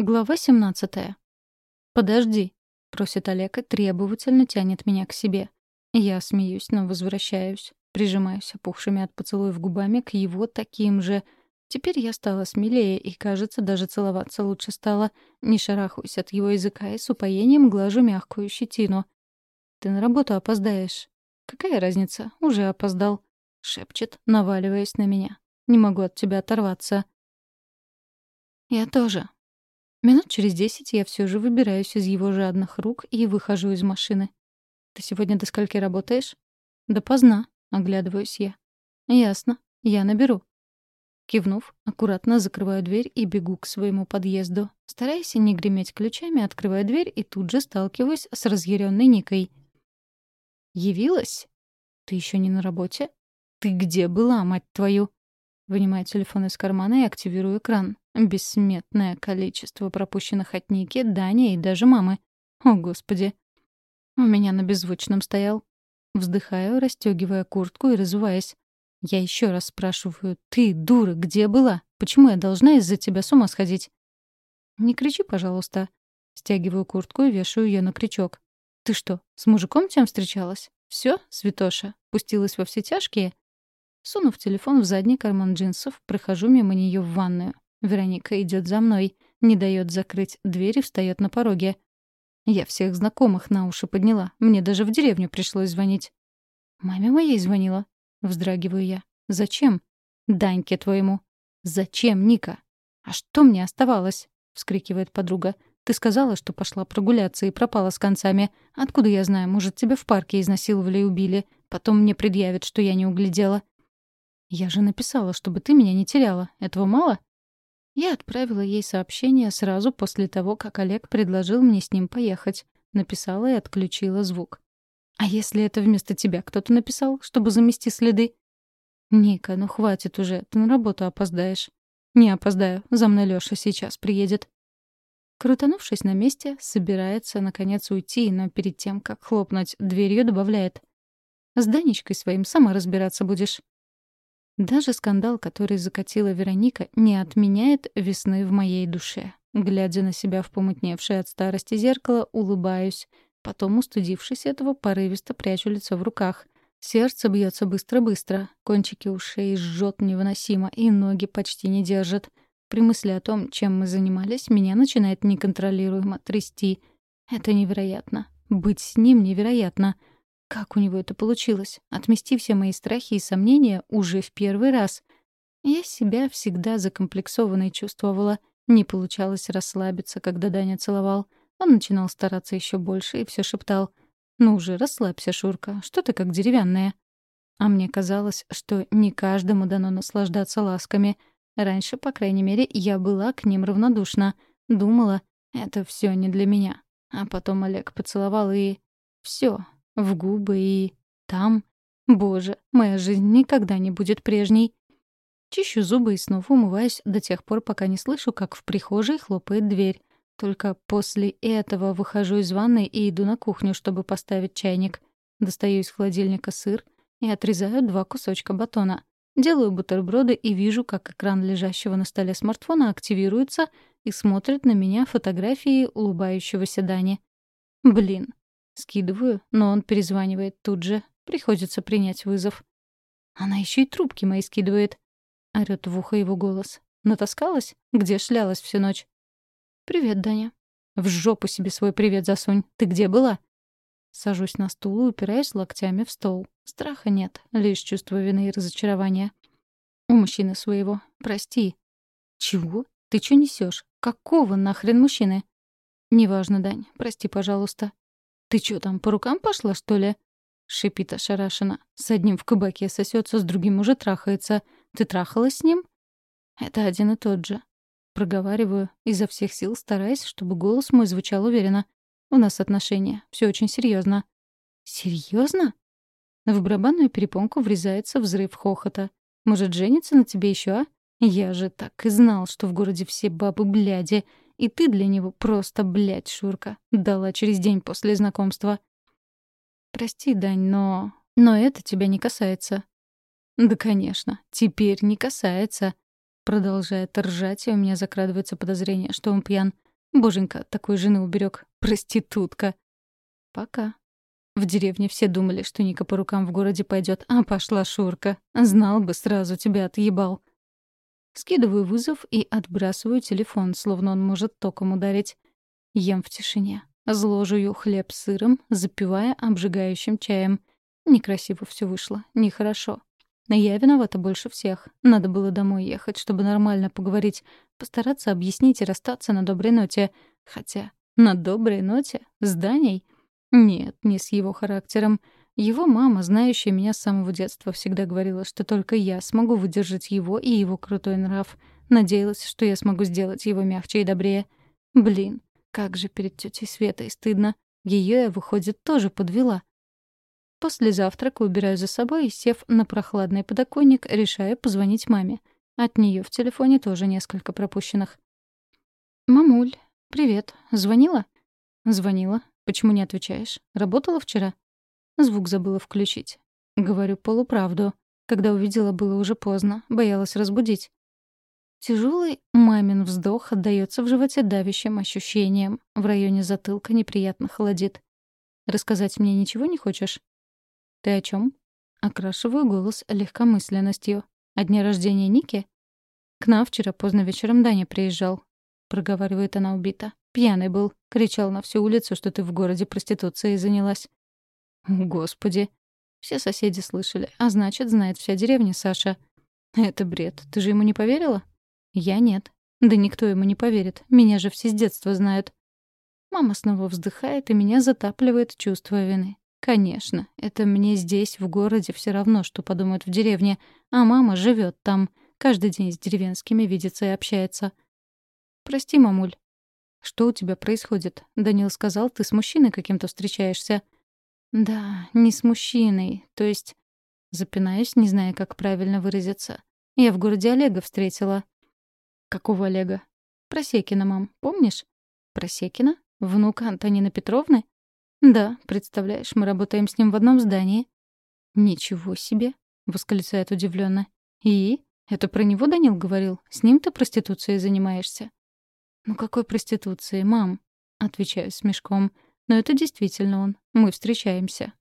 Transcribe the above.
Глава 17. «Подожди», — просит Олег и требовательно тянет меня к себе. Я смеюсь, но возвращаюсь. Прижимаюсь опухшими от поцелуев губами к его таким же. Теперь я стала смелее и, кажется, даже целоваться лучше стало. Не шарахаюсь от его языка и с упоением глажу мягкую щетину. «Ты на работу опоздаешь». «Какая разница? Уже опоздал», — шепчет, наваливаясь на меня. «Не могу от тебя оторваться». «Я тоже», Минут через десять я все же выбираюсь из его жадных рук и выхожу из машины. «Ты сегодня до скольки работаешь?» «Да поздно», — оглядываюсь я. «Ясно. Я наберу». Кивнув, аккуратно закрываю дверь и бегу к своему подъезду. Стараясь не греметь ключами, открываю дверь и тут же сталкиваюсь с разъяренной Никой. «Явилась? Ты еще не на работе? Ты где была, мать твою?» Вынимаю телефон из кармана и активирую экран. Бессметное количество пропущенных от Ники, Дани и даже мамы. О, Господи. У меня на беззвучном стоял. Вздыхаю, расстегивая куртку и разуваясь. Я еще раз спрашиваю, ты, дура, где была? Почему я должна из-за тебя с ума сходить? Не кричи, пожалуйста. Стягиваю куртку и вешаю ее на крючок. Ты что, с мужиком тем встречалась? Все, святоша, пустилась во все тяжкие? Сунув телефон в задний карман джинсов, прохожу мимо нее в ванную. Вероника идет за мной, не дает закрыть дверь и встает на пороге. Я всех знакомых на уши подняла. Мне даже в деревню пришлось звонить. «Маме моей звонила», — вздрагиваю я. «Зачем?» «Даньке твоему». «Зачем, Ника?» «А что мне оставалось?» — вскрикивает подруга. «Ты сказала, что пошла прогуляться и пропала с концами. Откуда я знаю? Может, тебя в парке изнасиловали и убили? Потом мне предъявят, что я не углядела». «Я же написала, чтобы ты меня не теряла. Этого мало?» Я отправила ей сообщение сразу после того, как Олег предложил мне с ним поехать. Написала и отключила звук. «А если это вместо тебя кто-то написал, чтобы замести следы?» «Ника, ну хватит уже, ты на работу опоздаешь». «Не опоздаю, за мной Лёша сейчас приедет». Крутанувшись на месте, собирается, наконец, уйти, но перед тем, как хлопнуть дверью, добавляет. «С Данечкой своим сама разбираться будешь». Даже скандал, который закатила Вероника, не отменяет весны в моей душе. Глядя на себя в помутневшее от старости зеркало, улыбаюсь. Потом, устудившись этого, порывисто прячу лицо в руках. Сердце бьется быстро-быстро, кончики ушей жжет невыносимо, и ноги почти не держат. При мысли о том, чем мы занимались, меня начинает неконтролируемо трясти. Это невероятно. Быть с ним невероятно. Как у него это получилось? Отмести все мои страхи и сомнения уже в первый раз. Я себя всегда закомплексованной чувствовала. Не получалось расслабиться, когда Даня целовал. Он начинал стараться еще больше и все шептал. «Ну уже, расслабься, Шурка, что ты как деревянная?» А мне казалось, что не каждому дано наслаждаться ласками. Раньше, по крайней мере, я была к ним равнодушна. Думала, это все не для меня. А потом Олег поцеловал и... все, в губы и... там. Боже, моя жизнь никогда не будет прежней. Чищу зубы и снова умываюсь до тех пор, пока не слышу, как в прихожей хлопает дверь. Только после этого выхожу из ванной и иду на кухню, чтобы поставить чайник. Достаю из холодильника сыр и отрезаю два кусочка батона. Делаю бутерброды и вижу, как экран лежащего на столе смартфона активируется и смотрит на меня фотографии улыбающегося Дани. Блин, Скидываю, но он перезванивает тут же. Приходится принять вызов. Она еще и трубки мои скидывает. Орёт в ухо его голос. Натаскалась? Где шлялась всю ночь? «Привет, Даня». «В жопу себе свой привет засунь. Ты где была?» Сажусь на стул и упираюсь локтями в стол. Страха нет, лишь чувство вины и разочарования. «У мужчины своего. Прости». «Чего? Ты что несешь? Какого нахрен мужчины?» «Неважно, Дань. Прости, пожалуйста. «Ты чё там, по рукам пошла, что ли?» — шипит ошарашена. «С одним в кабаке сосется, с другим уже трахается. Ты трахалась с ним?» «Это один и тот же». Проговариваю, изо всех сил стараясь, чтобы голос мой звучал уверенно. «У нас отношения. Все очень серьезно. Серьезно? В барабанную перепонку врезается взрыв хохота. «Может, жениться на тебе еще, а? Я же так и знал, что в городе все бабы бляди. И ты для него просто, блядь, Шурка. Дала через день после знакомства. Прости, Дань, но... Но это тебя не касается. Да, конечно. Теперь не касается. Продолжает ржать, и у меня закрадывается подозрение, что он пьян. Боженька, такой жены уберег. Проститутка. Пока. В деревне все думали, что Ника по рукам в городе пойдет, а пошла Шурка. Знал бы, сразу тебя отъебал. Скидываю вызов и отбрасываю телефон, словно он может током ударить. Ем в тишине. Зло жую хлеб с сыром, запивая обжигающим чаем. Некрасиво все вышло, нехорошо. Но я виновата больше всех. Надо было домой ехать, чтобы нормально поговорить, постараться объяснить и расстаться на доброй ноте. Хотя на доброй ноте? С Даней? Нет, не с его характером. Его мама, знающая меня с самого детства, всегда говорила, что только я смогу выдержать его и его крутой нрав. Надеялась, что я смогу сделать его мягче и добрее. Блин, как же перед тетей Светой стыдно. Ее я, выходит, тоже подвела. После завтрака убираю за собой и, сев на прохладный подоконник, решаю позвонить маме. От нее в телефоне тоже несколько пропущенных. «Мамуль, привет. Звонила?» «Звонила. Почему не отвечаешь? Работала вчера?» Звук забыла включить. Говорю полуправду. Когда увидела, было уже поздно. Боялась разбудить. Тяжелый мамин вздох отдаётся в животе давящим ощущением. В районе затылка неприятно холодит. «Рассказать мне ничего не хочешь?» «Ты о чем? Окрашиваю голос легкомысленностью. «О дне рождения Ники?» «К нам вчера поздно вечером Даня приезжал», — проговаривает она убито. «Пьяный был. Кричал на всю улицу, что ты в городе проституцией занялась». «Господи!» Все соседи слышали, а значит, знает вся деревня Саша. «Это бред. Ты же ему не поверила?» «Я нет. Да никто ему не поверит. Меня же все с детства знают». Мама снова вздыхает, и меня затапливает чувство вины. Конечно, это мне здесь, в городе, все равно, что подумают в деревне, а мама живет там, каждый день с деревенскими видится и общается. Прости, мамуль. Что у тебя происходит? Данил сказал, ты с мужчиной каким-то встречаешься. Да, не с мужчиной, то есть... Запинаюсь, не зная, как правильно выразиться. Я в городе Олега встретила. Какого Олега? Просекина, мам, помнишь? Просекина? Внука Антонины Петровны? «Да, представляешь, мы работаем с ним в одном здании». «Ничего себе!» — восклицает удивленно. «И? Это про него Данил говорил? С ним ты проституцией занимаешься?» «Ну какой проституцией, мам?» — отвечаю с мешком. «Но это действительно он. Мы встречаемся.